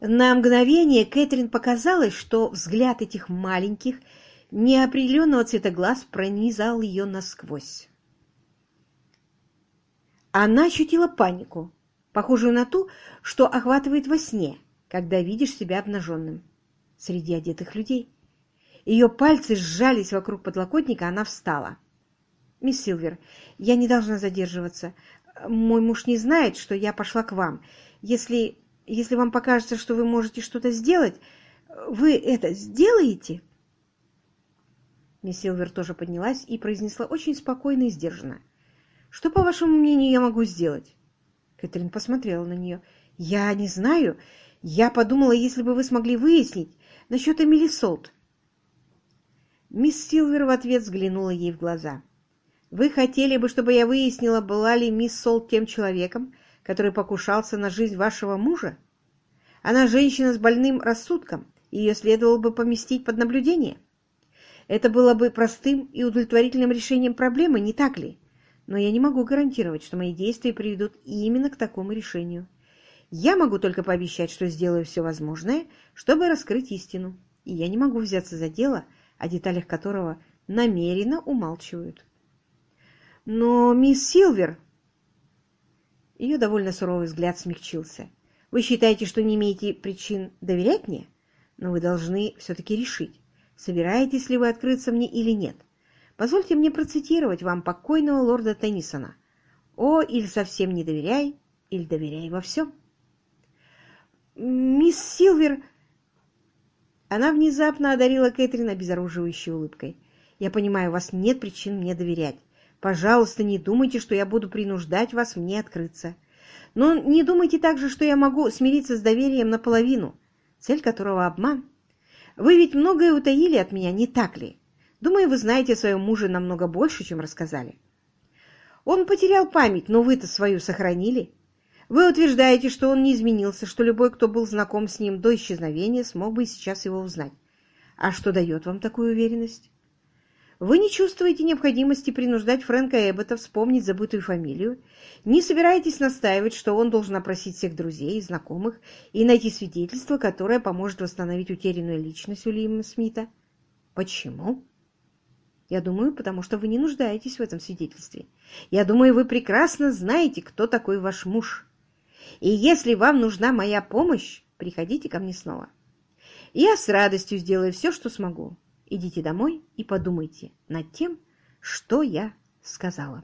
На мгновение Кэтрин показалось, что взгляд этих маленьких, неопределенного цвета глаз пронизал ее насквозь. Она ощутила панику, похожую на ту, что охватывает во сне, когда видишь себя обнаженным среди одетых людей. Ее пальцы сжались вокруг подлокотника, она встала. «Мисс Силвер, я не должна задерживаться. Мой муж не знает, что я пошла к вам. Если, если вам покажется, что вы можете что-то сделать, вы это сделаете?» Мисс Силвер тоже поднялась и произнесла очень спокойно и сдержанно. «Что, по вашему мнению, я могу сделать?» Кэтрин посмотрела на нее. «Я не знаю. Я подумала, если бы вы смогли выяснить насчет Эмили Солт». Мисс Силвер в ответ взглянула ей в глаза. «Вы хотели бы, чтобы я выяснила, была ли мисс Солт тем человеком, который покушался на жизнь вашего мужа? Она женщина с больным рассудком, и ее следовало бы поместить под наблюдение. Это было бы простым и удовлетворительным решением проблемы, не так ли? Но я не могу гарантировать, что мои действия приведут именно к такому решению. Я могу только пообещать, что сделаю все возможное, чтобы раскрыть истину, и я не могу взяться за дело, о деталях которого намеренно умалчивают. Но мисс Силвер... Ее довольно суровый взгляд смягчился. Вы считаете, что не имеете причин доверять мне? Но вы должны все-таки решить, собираетесь ли вы открыться мне или нет. Позвольте мне процитировать вам покойного лорда Теннисона. «О, или совсем не доверяй, или доверяй во всем». «Мисс Силвер...» Она внезапно одарила Кэтрин обезоруживающей улыбкой. «Я понимаю, у вас нет причин мне доверять. Пожалуйста, не думайте, что я буду принуждать вас мне открыться. Но не думайте также, что я могу смириться с доверием наполовину, цель которого обман. Вы ведь многое утаили от меня, не так ли? Думаю, вы знаете о своем муже намного больше, чем рассказали. Он потерял память, но вы-то свою сохранили. Вы утверждаете, что он не изменился, что любой, кто был знаком с ним до исчезновения, смог бы и сейчас его узнать. А что дает вам такую уверенность? Вы не чувствуете необходимости принуждать Фрэнка Эббота вспомнить забытую фамилию, не собираетесь настаивать, что он должен опросить всех друзей и знакомых и найти свидетельство, которое поможет восстановить утерянную личность Уильяма Смита. Почему? Я думаю, потому что вы не нуждаетесь в этом свидетельстве. Я думаю, вы прекрасно знаете, кто такой ваш муж. И если вам нужна моя помощь, приходите ко мне снова. Я с радостью сделаю все, что смогу. Идите домой и подумайте над тем, что я сказала.